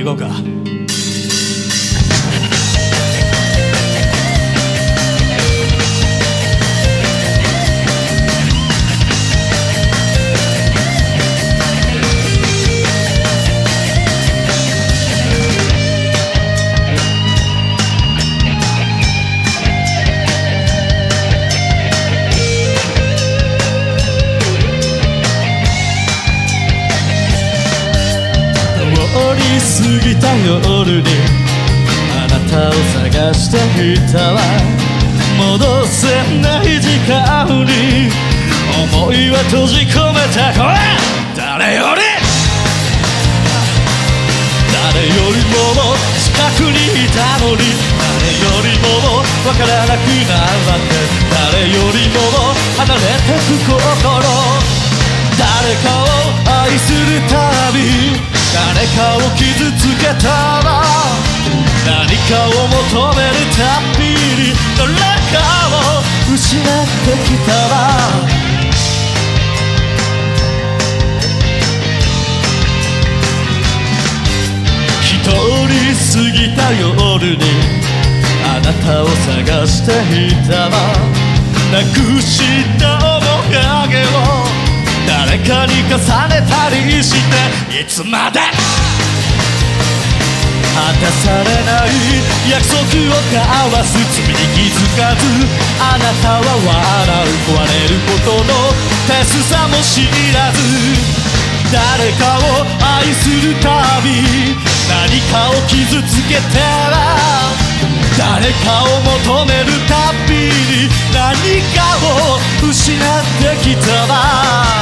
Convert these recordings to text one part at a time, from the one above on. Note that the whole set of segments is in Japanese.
行こうか。り過ぎた夜にあなたを探していたわ戻せない時間に思いは閉じ込めた声誰より？誰よりもも近くにいたのに。誰よりももわからなくなって。誰よりもかを傷つけたら何かを求めるたびに誰かを失ってきたら一人過ぎた夜にあなたを探していたらなくした面影を誰かに重ねたりしていつまで？果たされない約束を交わす罪に気づかずあなたは笑う壊れることの手すさも知らず。誰かを愛するたび何かを傷つけては誰かを求めるたびに何かを失ってきたわ。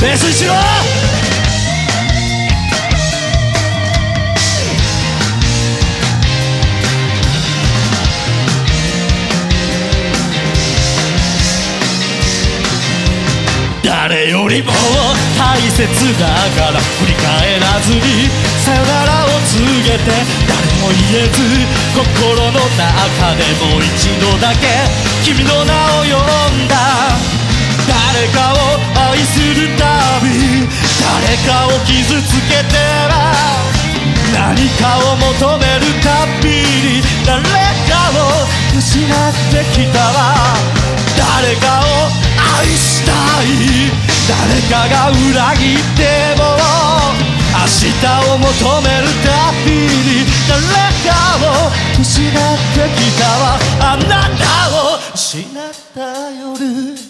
ベースにしろ!誰よりも大切だから振り返らずにさよならを告げて誰も言えず心の中でもう一度だけ君の名を呼んだ誰かを愛するたび誰かを傷つけては何かを求めるたびに誰かを失ってきたわ誰かを愛したい。誰かが裏切っても明日を求めるたびに誰かを失ってきたわ。あなたを失った夜。